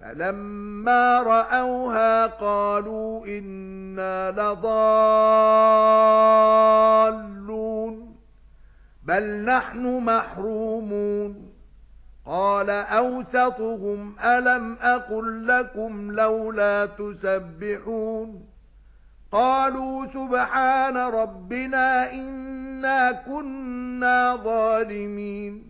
فَلَمَّا رَأَوْهَا قَالُوا إِنَّا لَضَالُّونَ بَلْ نَحْنُ مَحْرُومُونَ. قَالَ أَوْسَطُهُمْ أَلَمْ أَقُل لَّكُمْ لَوْلَا تُسَبِّحُونَ؟ قَالُوا سُبْحَانَ رَبِّنَا إِنَّا كُنَّا ظَالِمِينَ.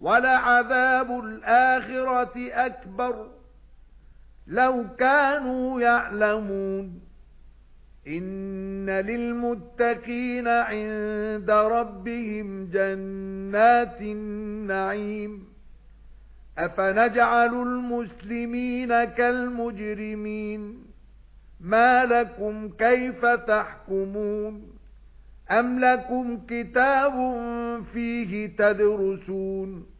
وَلَعَذَابُ الْآخِرَةِ أَكْبَرُ. لَوْ كَانُوا يَعْلَمُونَ إِنَّ لِلْمُتَّقِينَ عِندَ رَبِّهِمْ جَنَّاتِ النَّعِيمِ. أَفَنَجْعَلُ الْمُسْلِمِينَ كَالْمُجْرِمِينَ؟ مَا لَكُمْ كَيْفَ تَحْكُمُونَ؟ أَمْ لَكُمْ كِتَابٌ فِيهِ تَدْرُسُونَ؟